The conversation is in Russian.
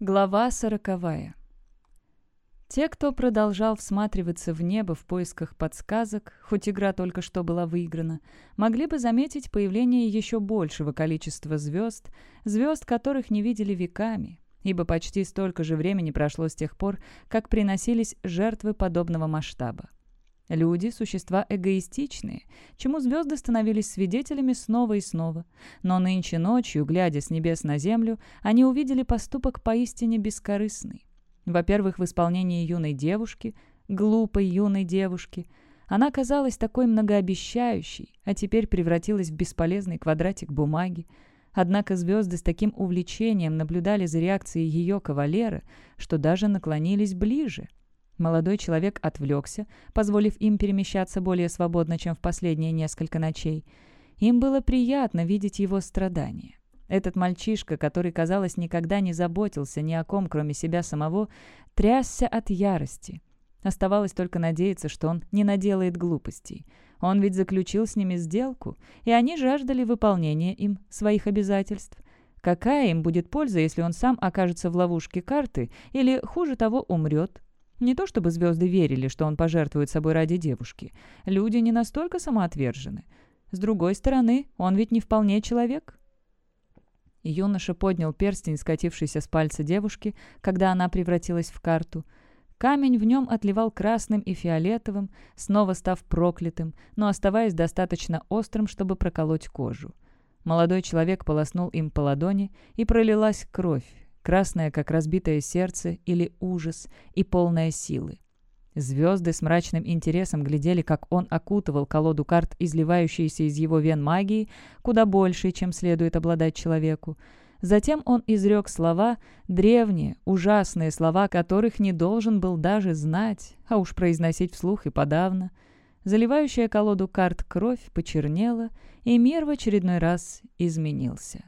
Глава сороковая. Те, кто продолжал всматриваться в небо в поисках подсказок, хоть игра только что была выиграна, могли бы заметить появление еще большего количества звезд, звезд которых не видели веками, ибо почти столько же времени прошло с тех пор, как приносились жертвы подобного масштаба. Люди – существа эгоистичные, чему звезды становились свидетелями снова и снова. Но нынче ночью, глядя с небес на землю, они увидели поступок поистине бескорыстный. Во-первых, в исполнении юной девушки, глупой юной девушки. Она казалась такой многообещающей, а теперь превратилась в бесполезный квадратик бумаги. Однако звезды с таким увлечением наблюдали за реакцией ее кавалера, что даже наклонились ближе – Молодой человек отвлекся, позволив им перемещаться более свободно, чем в последние несколько ночей. Им было приятно видеть его страдания. Этот мальчишка, который, казалось, никогда не заботился ни о ком, кроме себя самого, трясся от ярости. Оставалось только надеяться, что он не наделает глупостей. Он ведь заключил с ними сделку, и они жаждали выполнения им своих обязательств. Какая им будет польза, если он сам окажется в ловушке карты или, хуже того, умрет? Не то чтобы звезды верили, что он пожертвует собой ради девушки. Люди не настолько самоотвержены. С другой стороны, он ведь не вполне человек. Юноша поднял перстень, скатившийся с пальца девушки, когда она превратилась в карту. Камень в нем отливал красным и фиолетовым, снова став проклятым, но оставаясь достаточно острым, чтобы проколоть кожу. Молодой человек полоснул им по ладони, и пролилась кровь, красное, как разбитое сердце или ужас, и полное силы. Звезды с мрачным интересом глядели, как он окутывал колоду карт, изливающиеся из его вен магии, куда больше, чем следует обладать человеку. Затем он изрек слова, древние, ужасные слова, которых не должен был даже знать, а уж произносить вслух и подавно. Заливающая колоду карт кровь почернела, и мир в очередной раз изменился.